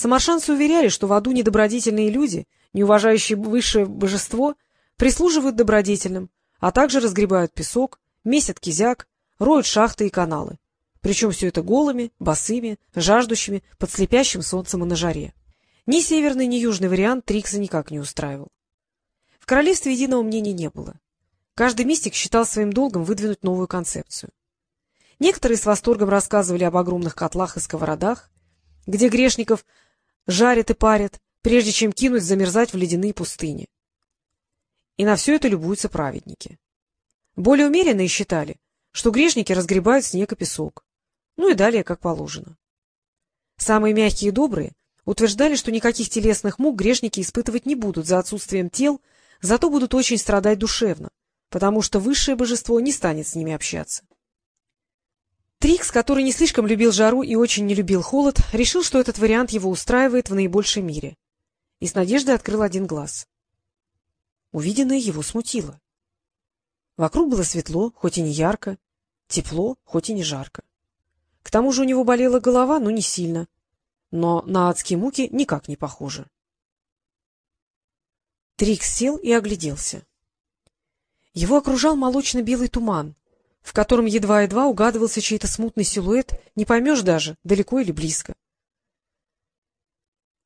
Самаршанцы уверяли, что в аду недобродетельные люди, не уважающие высшее божество, прислуживают добродетельным, а также разгребают песок, месят кизяк, роют шахты и каналы. Причем все это голыми, босыми, жаждущими, под слепящим солнцем и на жаре. Ни северный, ни южный вариант Трикса никак не устраивал. В королевстве единого мнения не было. Каждый мистик считал своим долгом выдвинуть новую концепцию. Некоторые с восторгом рассказывали об огромных котлах и сковородах, где грешников жарят и парят, прежде чем кинуть замерзать в ледяные пустыни. И на все это любуются праведники. Более умеренные считали, что грешники разгребают снег и песок. Ну и далее, как положено. Самые мягкие и добрые утверждали, что никаких телесных мук грешники испытывать не будут за отсутствием тел, зато будут очень страдать душевно, потому что высшее божество не станет с ними общаться. Трикс, который не слишком любил жару и очень не любил холод, решил, что этот вариант его устраивает в наибольшей мере, и с надеждой открыл один глаз. Увиденное его смутило. Вокруг было светло, хоть и не ярко, тепло, хоть и не жарко. К тому же у него болела голова, но не сильно, но на адские муки никак не похоже. Трикс сел и огляделся. Его окружал молочно-белый туман, в котором едва-едва угадывался чей-то смутный силуэт, не поймешь даже, далеко или близко.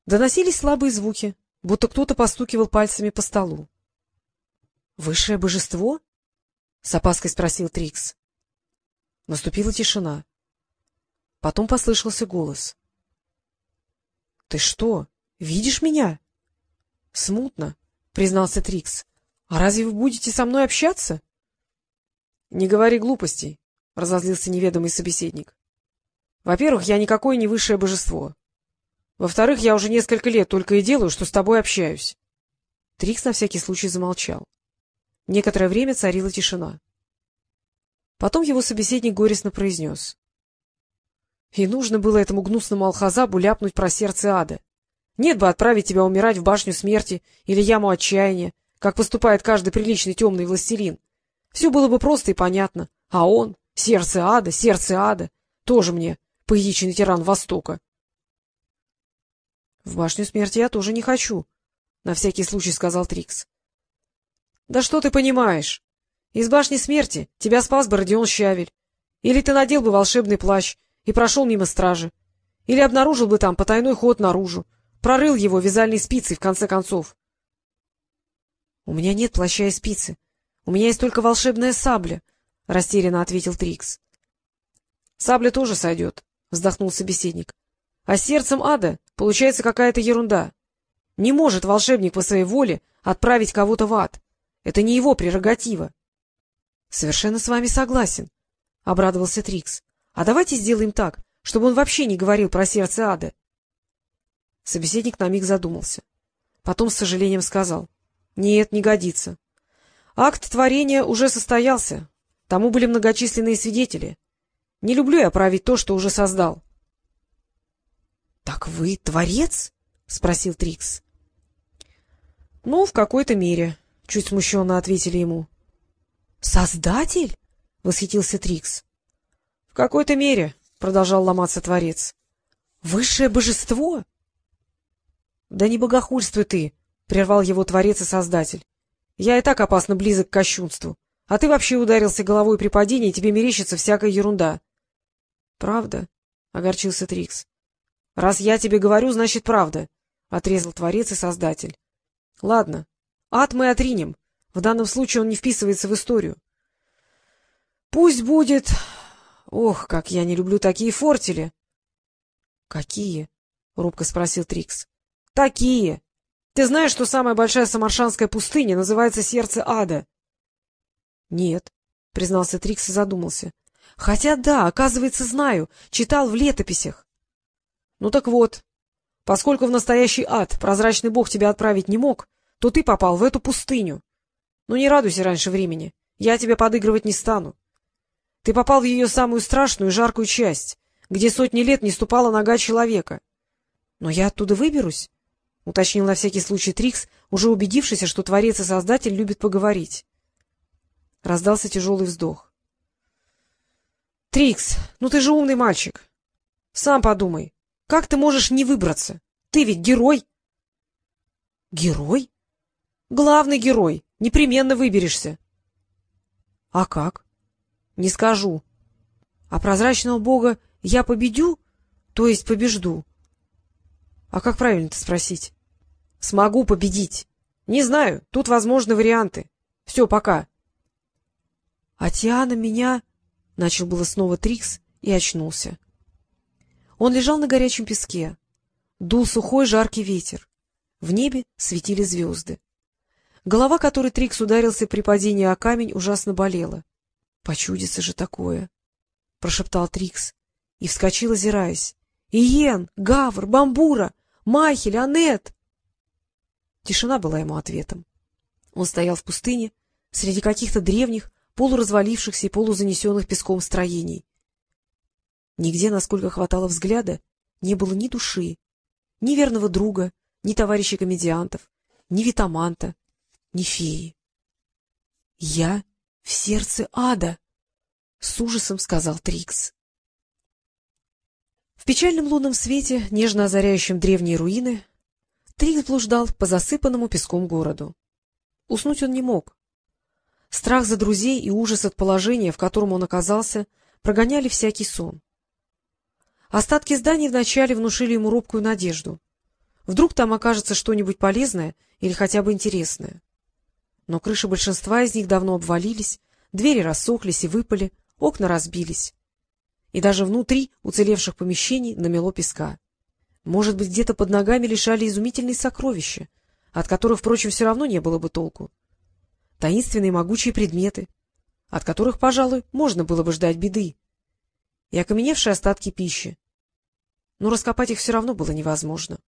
Доносились слабые звуки, будто кто-то постукивал пальцами по столу. — Высшее божество? — с опаской спросил Трикс. Наступила тишина. Потом послышался голос. — Ты что, видишь меня? — Смутно, — признался Трикс. — А разве вы будете со мной общаться? —— Не говори глупостей, — разозлился неведомый собеседник. — Во-первых, я никакое не высшее божество. Во-вторых, я уже несколько лет только и делаю, что с тобой общаюсь. Трикс на всякий случай замолчал. Некоторое время царила тишина. Потом его собеседник горестно произнес. — И нужно было этому гнусному алхазабу ляпнуть про сердце ада. Нет бы отправить тебя умирать в башню смерти или яму отчаяния, как поступает каждый приличный темный властелин. Все было бы просто и понятно. А он, сердце ада, сердце ада, тоже мне поедичный тиран Востока. — В башню смерти я тоже не хочу, — на всякий случай сказал Трикс. — Да что ты понимаешь? Из башни смерти тебя спас бы Родион Щавель. Или ты надел бы волшебный плащ и прошел мимо стражи. Или обнаружил бы там потайной ход наружу, прорыл его вязальной спицей в конце концов. — У меня нет плаща и спицы, — У меня есть только волшебная сабля, — растерянно ответил Трикс. — Сабля тоже сойдет, — вздохнул собеседник. — А сердцем ада получается какая-то ерунда. Не может волшебник по своей воле отправить кого-то в ад. Это не его прерогатива. — Совершенно с вами согласен, — обрадовался Трикс. — А давайте сделаем так, чтобы он вообще не говорил про сердце ада. Собеседник на миг задумался. Потом с сожалением сказал. — Нет, не годится. Акт творения уже состоялся. Тому были многочисленные свидетели. Не люблю я править то, что уже создал. — Так вы творец? — спросил Трикс. — Ну, в какой-то мере, — чуть смущенно ответили ему. — Создатель? — восхитился Трикс. — В какой-то мере, — продолжал ломаться Творец. — Высшее божество? — Да не богохульствуй ты, — прервал его Творец и Создатель. Я и так опасно близок к кощунству. А ты вообще ударился головой при падении, и тебе мерещится всякая ерунда. — Правда? — огорчился Трикс. — Раз я тебе говорю, значит, правда, — отрезал Творец и Создатель. — Ладно, ад мы отринем. В данном случае он не вписывается в историю. — Пусть будет... Ох, как я не люблю такие фортели! — Какие? — робко спросил Трикс. — Такие! Ты знаешь, что самая большая самаршанская пустыня называется Сердце Ада? — Нет, — признался Трикс и задумался. — Хотя да, оказывается, знаю, читал в летописях. — Ну так вот, поскольку в настоящий ад прозрачный бог тебя отправить не мог, то ты попал в эту пустыню. Ну не радуйся раньше времени, я тебе подыгрывать не стану. Ты попал в ее самую страшную жаркую часть, где сотни лет не ступала нога человека. Но я оттуда выберусь. — уточнил на всякий случай Трикс, уже убедившийся, что Творец и Создатель любят поговорить. Раздался тяжелый вздох. — Трикс, ну ты же умный мальчик. Сам подумай, как ты можешь не выбраться? Ты ведь герой! — Герой? — Главный герой. Непременно выберешься. — А как? — Не скажу. — А прозрачного бога я победю, то есть побежду? — А как правильно-то спросить? — Смогу победить. Не знаю, тут возможны варианты. Все, пока. — А Тиана меня... — начал было снова Трикс и очнулся. Он лежал на горячем песке. Дул сухой жаркий ветер. В небе светили звезды. Голова, которой Трикс ударился при падении о камень, ужасно болела. — Почудится же такое! — прошептал Трикс и вскочил, озираясь. — Иен, Гавр, Бамбура, Майхель, Анет! Тишина была ему ответом. Он стоял в пустыне, среди каких-то древних, полуразвалившихся и полузанесенных песком строений. Нигде, насколько хватало взгляда, не было ни души, ни верного друга, ни товарища комедиантов, ни витаманта, ни феи. — Я в сердце ада! — с ужасом сказал Трикс. В печальном лунном свете, нежно озаряющем древние руины, Трикс блуждал по засыпанному песком городу. Уснуть он не мог. Страх за друзей и ужас от положения, в котором он оказался, прогоняли всякий сон. Остатки зданий вначале внушили ему робкую надежду. Вдруг там окажется что-нибудь полезное или хотя бы интересное. Но крыши большинства из них давно обвалились, двери рассохлись и выпали, окна разбились. И даже внутри уцелевших помещений намело песка. Может быть, где-то под ногами лежали изумительные сокровища, от которых, впрочем, все равно не было бы толку. Таинственные могучие предметы, от которых, пожалуй, можно было бы ждать беды. И окаменевшие остатки пищи. Но раскопать их все равно было невозможно.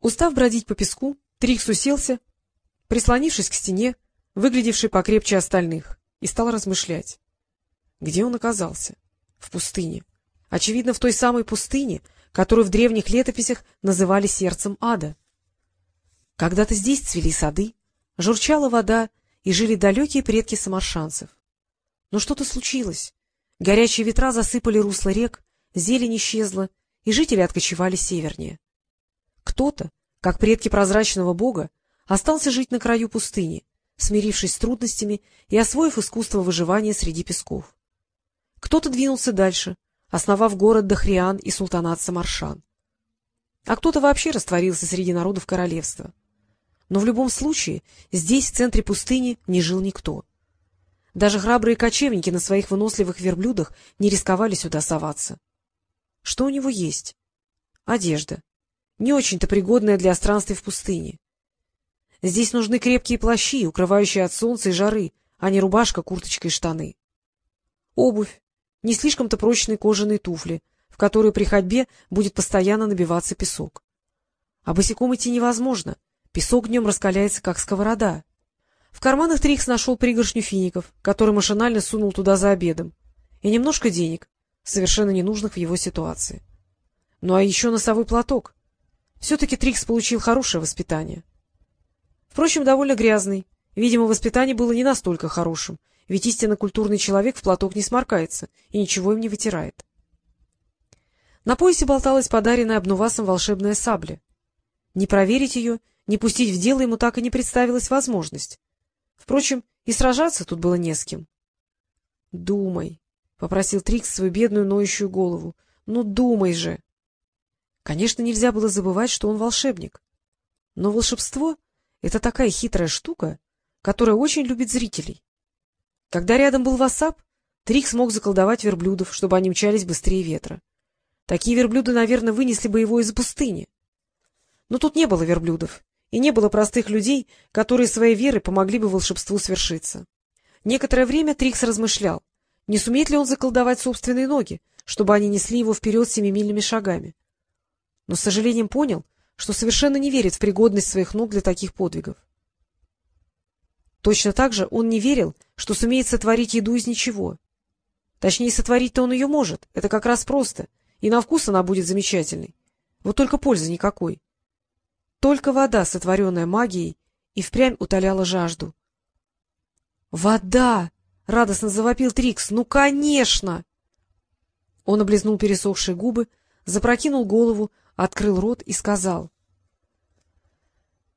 Устав бродить по песку, Трикс уселся, прислонившись к стене, выглядевшей покрепче остальных, и стал размышлять. Где он оказался? В пустыне. Очевидно, в той самой пустыне, которую в древних летописях называли сердцем ада. Когда-то здесь цвели сады, журчала вода, и жили далекие предки самаршанцев. Но что-то случилось. Горячие ветра засыпали русло рек, зелень исчезла, и жители откочевали севернее. Кто-то, как предки прозрачного бога, остался жить на краю пустыни, смирившись с трудностями и освоив искусство выживания среди песков. Кто-то двинулся дальше, основав город Дахриан и султанат Самаршан. А кто-то вообще растворился среди народов королевства. Но в любом случае здесь, в центре пустыни, не жил никто. Даже храбрые кочевники на своих выносливых верблюдах не рисковали сюда соваться. Что у него есть? Одежда не очень-то пригодная для странствий в пустыне. Здесь нужны крепкие плащи, укрывающие от солнца и жары, а не рубашка, курточка и штаны. Обувь, не слишком-то прочные кожаные туфли, в которые при ходьбе будет постоянно набиваться песок. А босиком идти невозможно, песок днем раскаляется, как сковорода. В карманах Трикс нашел пригоршню фиников, который машинально сунул туда за обедом, и немножко денег, совершенно ненужных в его ситуации. Ну а еще носовой платок, все-таки Трикс получил хорошее воспитание. Впрочем, довольно грязный. Видимо, воспитание было не настолько хорошим, ведь истинно культурный человек в платок не сморкается и ничего им не вытирает. На поясе болталась подаренная обнувасом волшебная сабля. Не проверить ее, не пустить в дело ему так и не представилась возможность. Впрочем, и сражаться тут было не с кем. — Думай, — попросил Трикс свою бедную ноющую голову. — Ну, думай же! Конечно, нельзя было забывать, что он волшебник. Но волшебство — это такая хитрая штука, которая очень любит зрителей. Когда рядом был Васап, Трик смог заколдовать верблюдов, чтобы они мчались быстрее ветра. Такие верблюды, наверное, вынесли бы его из пустыни. Но тут не было верблюдов, и не было простых людей, которые своей верой помогли бы волшебству свершиться. Некоторое время Трикс размышлял, не сумеет ли он заколдовать собственные ноги, чтобы они несли его вперед семимильными шагами но с сожалением понял, что совершенно не верит в пригодность своих ног для таких подвигов. Точно так же он не верил, что сумеет сотворить еду из ничего. Точнее, сотворить-то он ее может, это как раз просто, и на вкус она будет замечательной. Вот только пользы никакой. Только вода, сотворенная магией, и впрямь утоляла жажду. «Вода!» — радостно завопил Трикс. «Ну, конечно!» Он облизнул пересохшие губы, запрокинул голову, открыл рот и сказал.